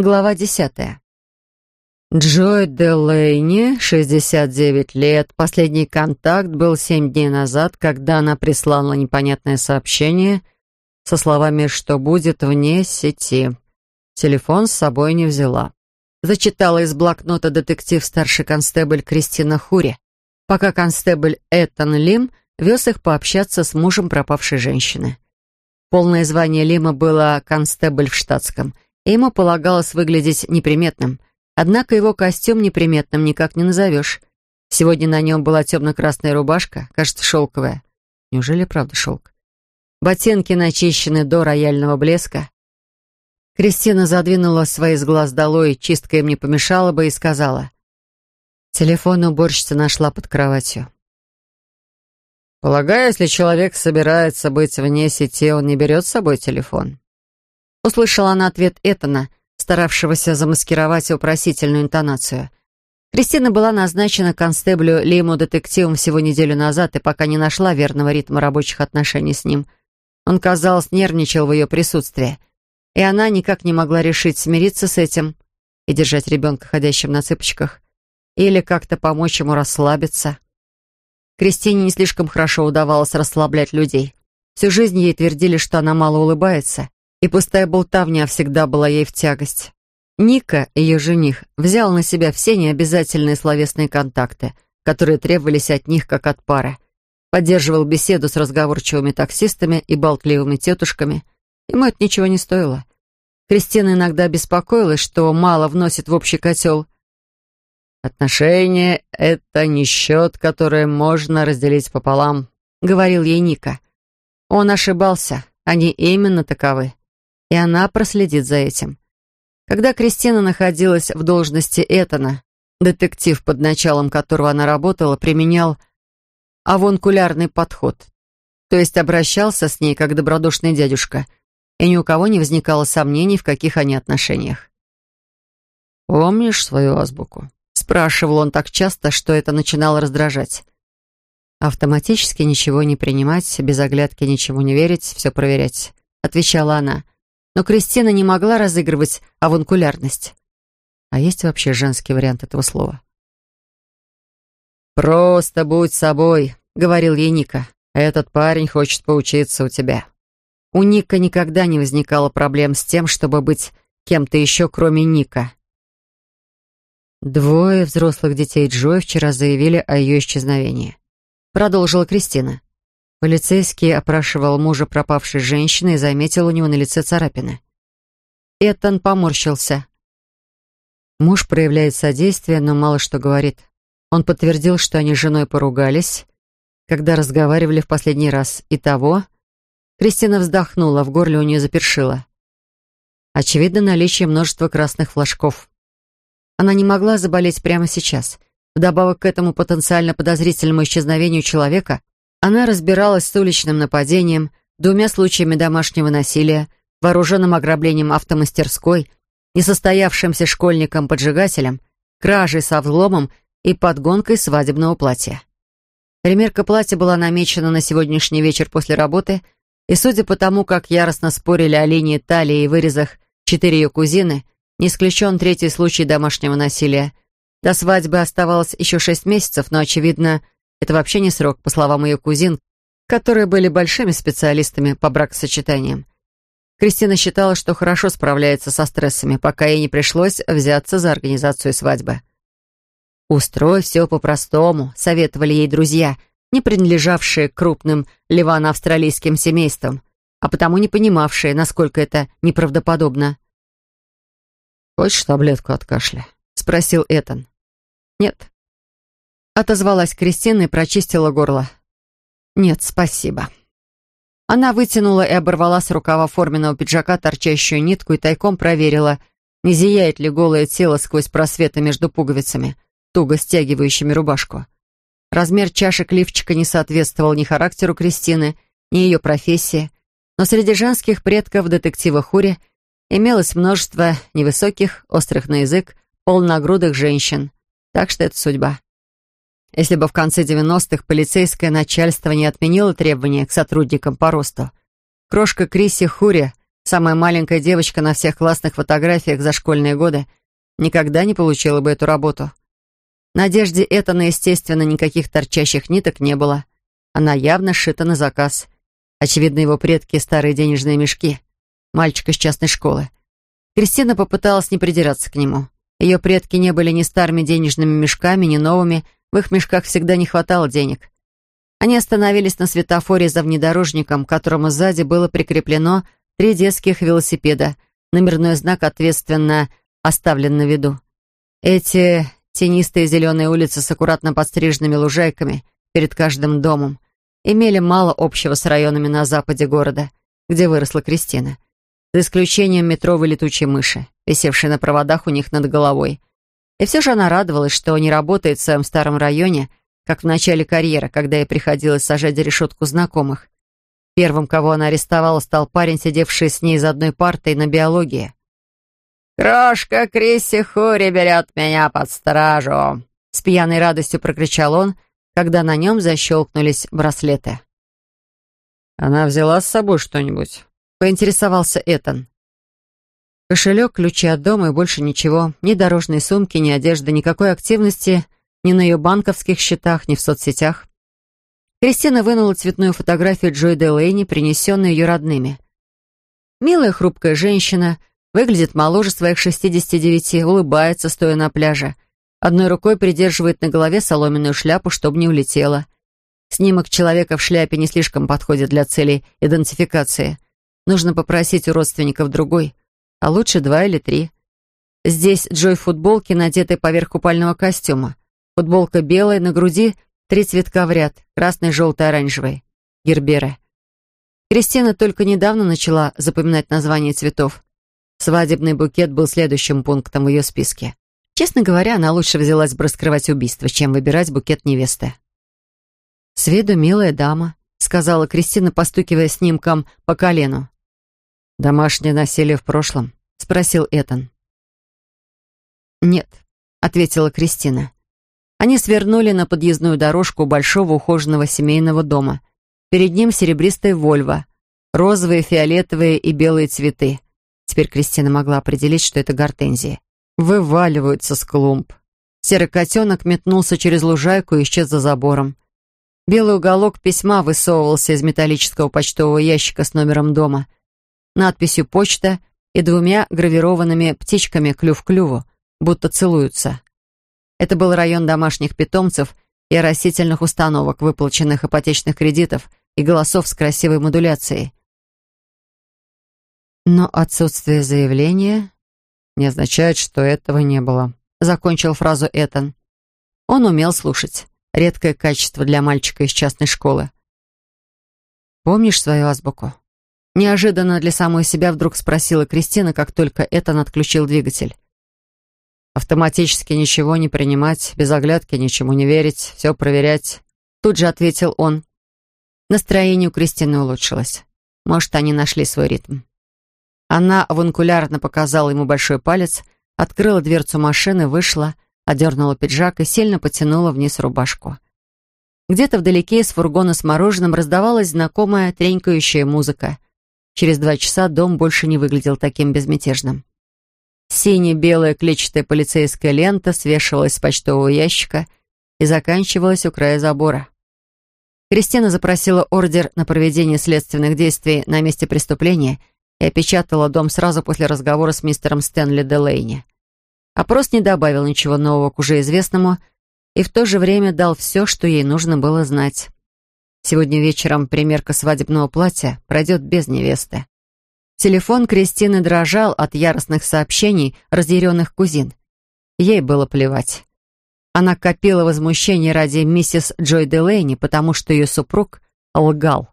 Глава десятая. Джой Делейни, 69 лет. Последний контакт был семь дней назад, когда она прислала непонятное сообщение со словами, что будет вне сети. Телефон с собой не взяла. Зачитала из блокнота детектив старший констебль Кристина Хури, пока констебль Этан Лим вез их пообщаться с мужем пропавшей женщины. Полное звание Лима было констебль в штатском – ему полагалось выглядеть неприметным. Однако его костюм неприметным никак не назовешь. Сегодня на нем была темно-красная рубашка, кажется, шелковая. Неужели правда шелк? Ботинки начищены до рояльного блеска. Кристина задвинула свои с глаз долой, чистка им не помешала бы, и сказала. Телефон уборщица нашла под кроватью. «Полагаю, если человек собирается быть вне сети, он не берет с собой телефон?» Услышала она ответ Этана, старавшегося замаскировать вопросительную интонацию. Кристина была назначена констеблю Лиму детективом всего неделю назад и пока не нашла верного ритма рабочих отношений с ним. Он, казалось, нервничал в ее присутствии, и она никак не могла решить смириться с этим и держать ребенка ходящим на цыпочках, или как-то помочь ему расслабиться. Кристине не слишком хорошо удавалось расслаблять людей. Всю жизнь ей твердили, что она мало улыбается, и пустая болтовня всегда была ей в тягость. Ника, ее жених, взял на себя все необязательные словесные контакты, которые требовались от них как от пары. Поддерживал беседу с разговорчивыми таксистами и болтливыми тетушками. Ему это ничего не стоило. Кристина иногда беспокоилась, что мало вносит в общий котел. «Отношения — это не счет, который можно разделить пополам», — говорил ей Ника. Он ошибался, они именно таковы и она проследит за этим. Когда Кристина находилась в должности Этана, детектив, под началом которого она работала, применял авонкулярный подход, то есть обращался с ней как добродушный дядюшка, и ни у кого не возникало сомнений, в каких они отношениях. «Помнишь свою азбуку?» — спрашивал он так часто, что это начинало раздражать. «Автоматически ничего не принимать, без оглядки ничего не верить, все проверять», — отвечала она. Но Кристина не могла разыгрывать аванкулярность. А есть вообще женский вариант этого слова? «Просто будь собой», — говорил ей Ника. «Этот парень хочет поучиться у тебя». У Ника никогда не возникало проблем с тем, чтобы быть кем-то еще, кроме Ника. Двое взрослых детей Джой вчера заявили о ее исчезновении. Продолжила Кристина. Полицейский опрашивал мужа пропавшей женщины и заметил у него на лице царапины. Этан поморщился. Муж проявляет содействие, но мало что говорит. Он подтвердил, что они с женой поругались, когда разговаривали в последний раз. И того... Кристина вздохнула, в горле у нее запершило. Очевидно, наличие множества красных флажков. Она не могла заболеть прямо сейчас. Вдобавок к этому потенциально подозрительному исчезновению человека она разбиралась с уличным нападением, двумя случаями домашнего насилия, вооруженным ограблением автомастерской, несостоявшимся школьником-поджигателем, кражей со взломом и подгонкой свадебного платья. Примерка платья была намечена на сегодняшний вечер после работы, и судя по тому, как яростно спорили о линии талии и вырезах четыре ее кузины, не исключен третий случай домашнего насилия. До свадьбы оставалось еще шесть месяцев, но, очевидно, это вообще не срок, по словам ее кузин, которые были большими специалистами по бракосочетаниям. Кристина считала, что хорошо справляется со стрессами, пока ей не пришлось взяться за организацию свадьбы. «Устрой все по-простому», — советовали ей друзья, не принадлежавшие к крупным ливано-австралийским семействам, а потому не понимавшие, насколько это неправдоподобно. «Хочешь таблетку от кашля?» — спросил Этан. «Нет», Отозвалась Кристина и прочистила горло. «Нет, спасибо». Она вытянула и оборвала с рукава форменного пиджака торчащую нитку и тайком проверила, не зияет ли голое тело сквозь просветы между пуговицами, туго стягивающими рубашку. Размер чашек лифчика не соответствовал ни характеру Кристины, ни ее профессии, но среди женских предков детектива Хури имелось множество невысоких, острых на язык, полногрудых женщин, так что это судьба. Если бы в конце 90-х полицейское начальство не отменило требования к сотрудникам по росту, крошка Криси Хури самая маленькая девочка на всех классных фотографиях за школьные годы, никогда не получила бы эту работу. Надежде Этана, естественно, никаких торчащих ниток не было. Она явно сшита на заказ. Очевидно, его предки — старые денежные мешки. Мальчик из частной школы. Кристина попыталась не придираться к нему. Ее предки не были ни старыми денежными мешками, ни новыми. В их мешках всегда не хватало денег. Они остановились на светофоре за внедорожником, к которому сзади было прикреплено три детских велосипеда. Номерной знак ответственно оставлен на виду. Эти Тенистые зеленые улицы с аккуратно подстриженными лужайками перед каждым домом имели мало общего с районами на западе города, где выросла Кристина, за исключением метровой летучей мыши, висевшей на проводах у них над головой. И все же она радовалась, что не работает в своем старом районе, как в начале карьеры, когда ей приходилось сажать за решетку знакомых. Первым, кого она арестовала, стал парень, сидевший с ней за одной партой на биологии. «Крошка Крисси Хури берет меня под стражу!» С пьяной радостью прокричал он, когда на нем защелкнулись браслеты. «Она взяла с собой что-нибудь?» — поинтересовался Этан. Кошелек, ключи от дома и больше ничего. Ни дорожной сумки, ни одежды, никакой активности ни на ее банковских счетах, ни в соцсетях. Кристина вынула цветную фотографию Джой Делейни, принесенную ее родными. Милая хрупкая женщина — Выглядит моложе своих 69, улыбается, стоя на пляже. Одной рукой придерживает на голове соломенную шляпу, чтобы не улетела. Снимок человека в шляпе не слишком подходит для целей идентификации. Нужно попросить у родственников другой, а лучше два или три. Здесь Джой в футболке, надетой поверх купального костюма. Футболка белая, на груди три цветка в ряд, красный, желтый, оранжевый. Герберы. Кристина только недавно начала запоминать названия цветов. Свадебный букет был следующим пунктом в ее списке. Честно говоря, она лучше взялась бы раскрывать убийство, чем выбирать букет невесты. «С виду милая дама», — сказала Кристина, постукивая снимком по колену. «Домашнее насилие в прошлом?» — спросил Этан. «Нет», — ответила Кристина. Они свернули на подъездную дорожку большого ухоженного семейного дома. Перед ним серебристая «Вольво», розовые, фиолетовые и белые цветы — Теперь Кристина могла определить, что это гортензии. Вываливаются с клумб. Серый котенок метнулся через лужайку и исчез за забором. Белый уголок письма высовывался из металлического почтового ящика с номером дома, надписью «Почта» и двумя гравированными птичками клюв клюву, будто целуются. Это был район домашних питомцев и растительных установок, выплаченных ипотечных кредитов и голосов с красивой модуляцией. Но отсутствие заявления не означает, что этого не было. Закончил фразу Этан. Он умел слушать. Редкое качество для мальчика из частной школы. «Помнишь свою азбуку?» Неожиданно для самой себя вдруг спросила Кристина, как только Этан отключил двигатель. «Автоматически ничего не принимать, без оглядки ничему не верить, все проверять», тут же ответил он. Настроение у Кристины улучшилось. Может, они нашли свой ритм. Она аванкулярно показала ему большой палец, открыла дверцу машины, вышла, одернула пиджак и сильно потянула вниз рубашку. Где-то вдалеке из фургона с мороженым раздавалась знакомая тренькающая музыка. Через два часа дом больше не выглядел таким безмятежным. Сине-белая клетчатая полицейская лента свешивалась с почтового ящика и заканчивалась у края забора. Кристина запросила ордер на проведение следственных действий на месте преступления и опечатала дом сразу после разговора с мистером Стэнли Делейни. Опрос не добавил ничего нового к уже известному и в то же время дал все, что ей нужно было знать. Сегодня вечером примерка свадебного платья пройдет без невесты. Телефон Кристины дрожал от яростных сообщений разъяренных кузин. Ей было плевать. Она копила возмущение ради миссис Джой Делейни, потому что ее супруг лгал.